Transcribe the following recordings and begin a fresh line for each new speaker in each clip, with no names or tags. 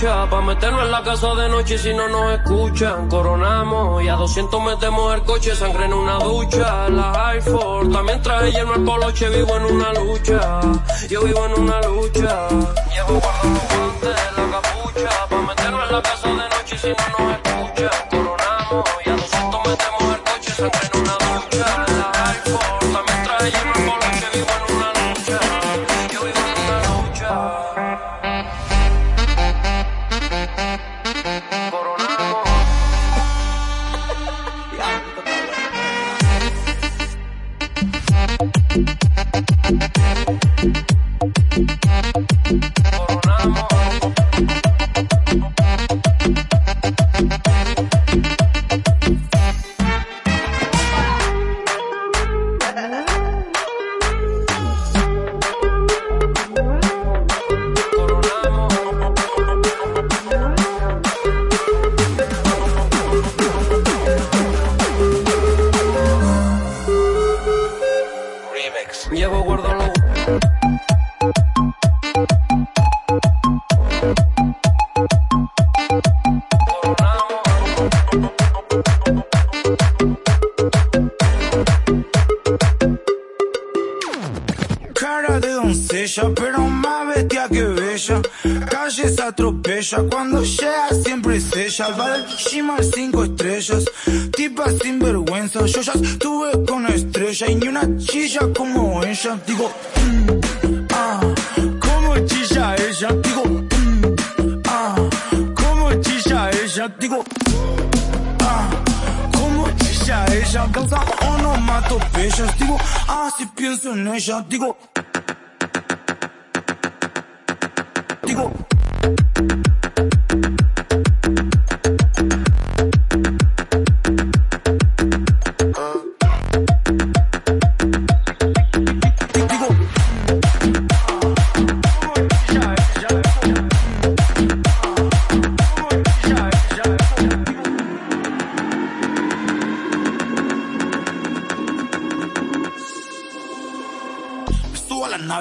lucha Pa' meternos en la casa de noche si no nos escuchan. Coronamos y a 200 metemos el coche Sangre en una ducha. La iPhone también traje lleno el poloche Vivo en una lucha. Yo vivo en una lucha. Llevo guardando guantes, la capucha Pa' meternos en la casa
cara de doncella, pero más bestia que bella. Calle se atropella, cuando llega siempre es ella. Valdishima cinco estrellas, tipa sin vergüenza. Yo ya estuve con una estrella y ni una chilla como ella. Digo, mm, ah, como mm, ah, chilla ella. Digo, ah, como chilla ella. Digo, ah, como chilla ella. Causa onomatopeyas. Digo, pienso en ella, digo, digo.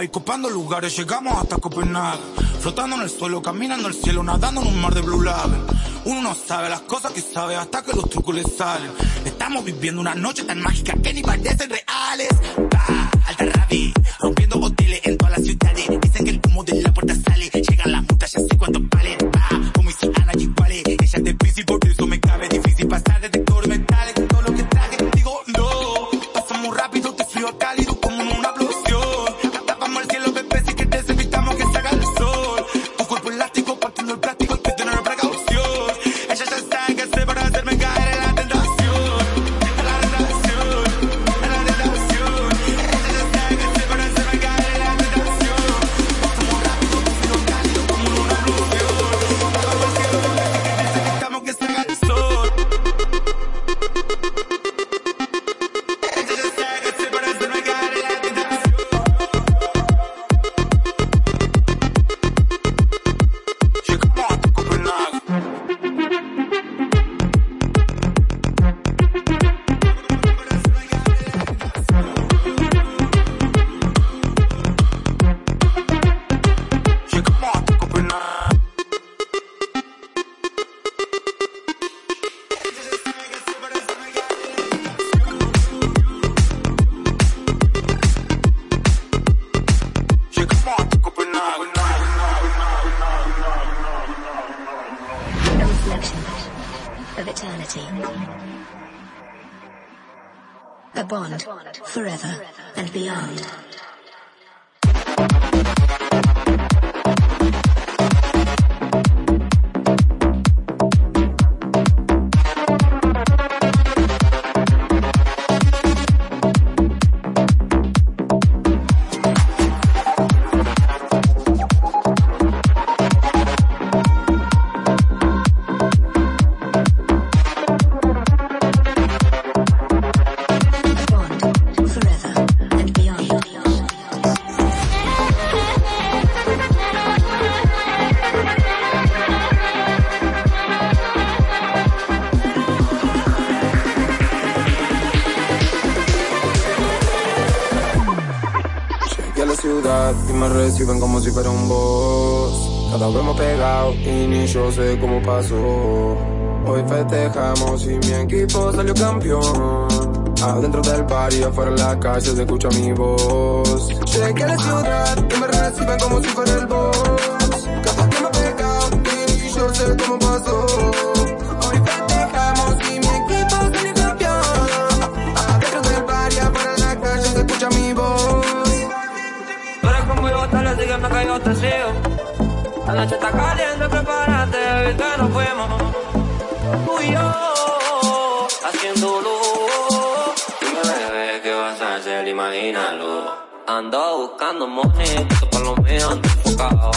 y copando lugares, llegamos hasta Copenhague. Flotando en el suelo, caminando el cielo, nadando en un mar de blue label. Uno no sabe las cosas que sabe hasta que los trucos le salen. Estamos viviendo una noche tan mágica que ni parecen reales. Y me
reciben como si fuera un boss. Cada vez más pegado y ni yo sé cómo pasó. Hoy festejamos y mi equipo salió campeón. Adentro del bar y afuera en la calle se escucha mi voz. Llegué a la ciudad y me reciben como si fuera el boss. Cada vez más pegado y ni yo sé cómo pasó.
Ando buscando money, esto por lo mío ando enfocado.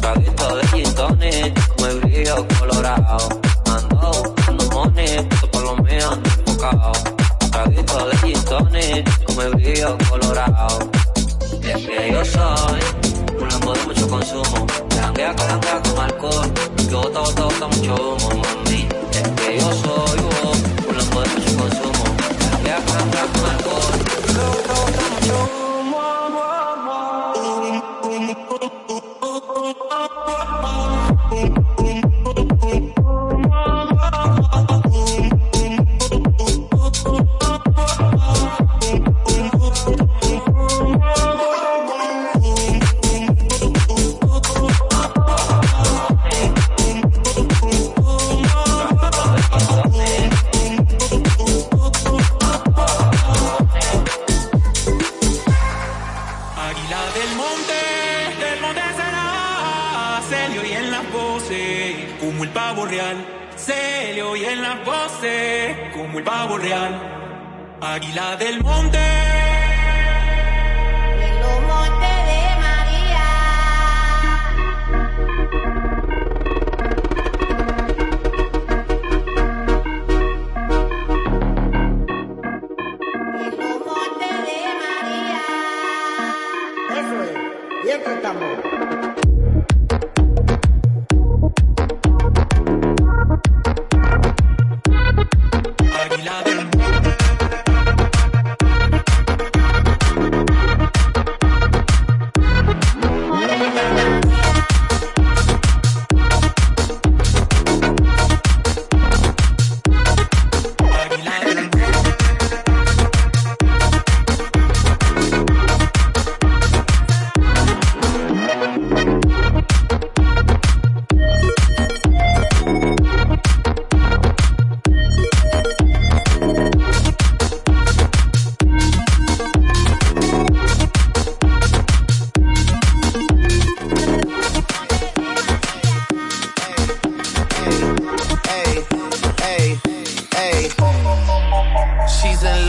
Traguito de gin muy brillo colorado. Ando buscando money, esto por lo mío ando enfocado. Traguito de gin tonic, muy brillo colorado. Es que yo soy un lambo de mucho consumo. Janguea, calanguea con alcohol. Yo bota, bota, bota mucho humo, mami. Es que yo soy oh, un lambo de mucho consumo. Janguea, calanguea con alcohol.
Pavo real. Águila del monte.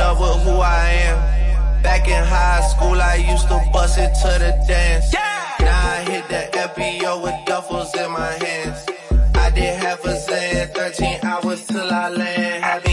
Love with who I am. Back in high school, I used to bust it to the dance. Now I hit the FBO with duffels in my hands. I did half a Zan, 13 hours till I land.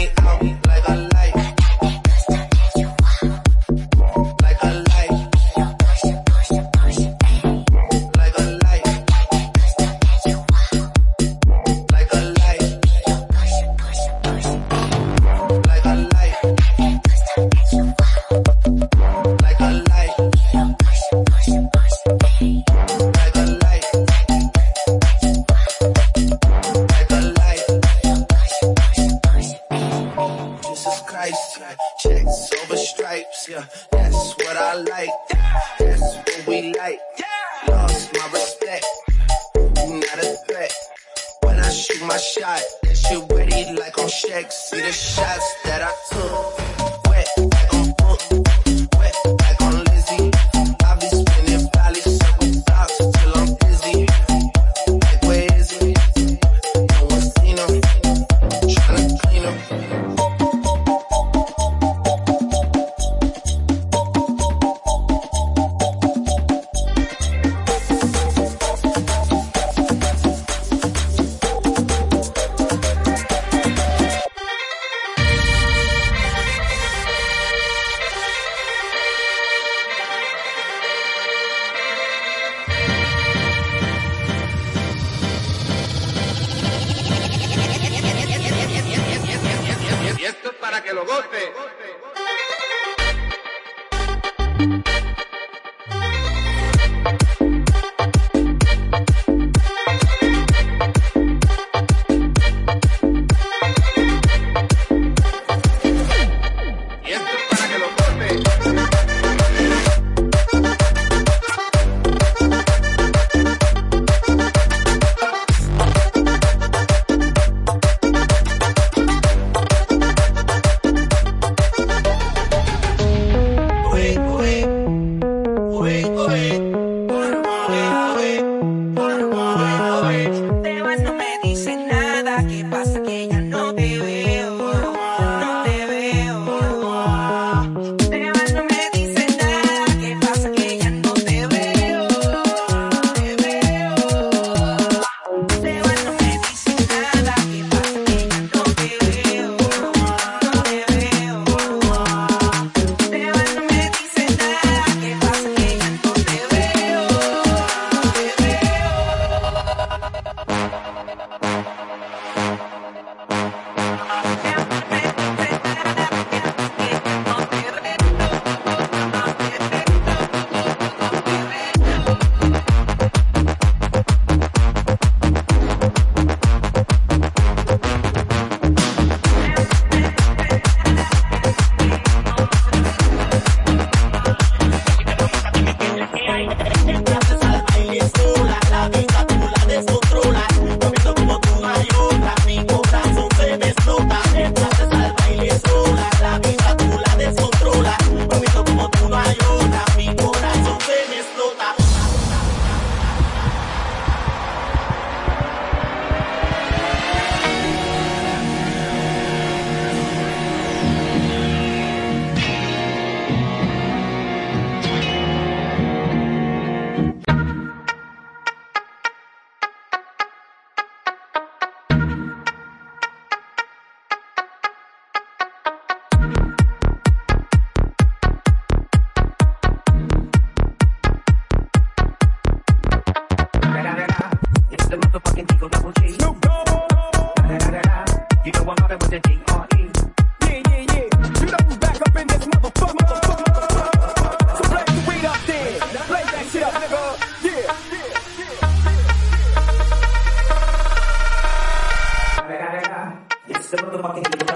Seven the
fucking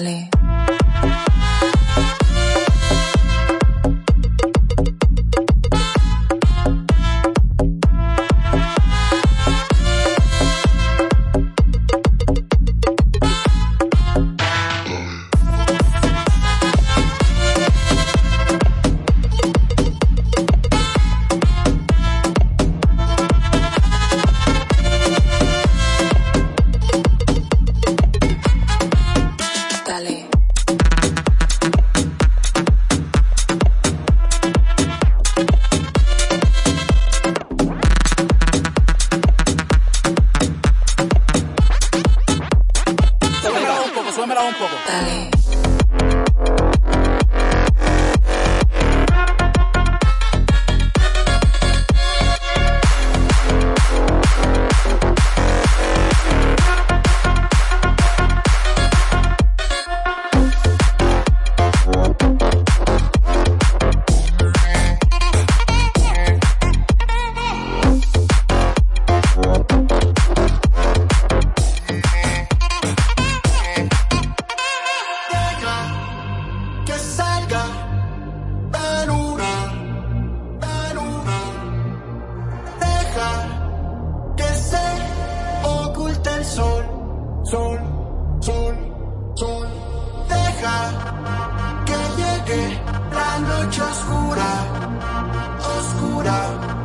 Dale.
Oscura, oscura.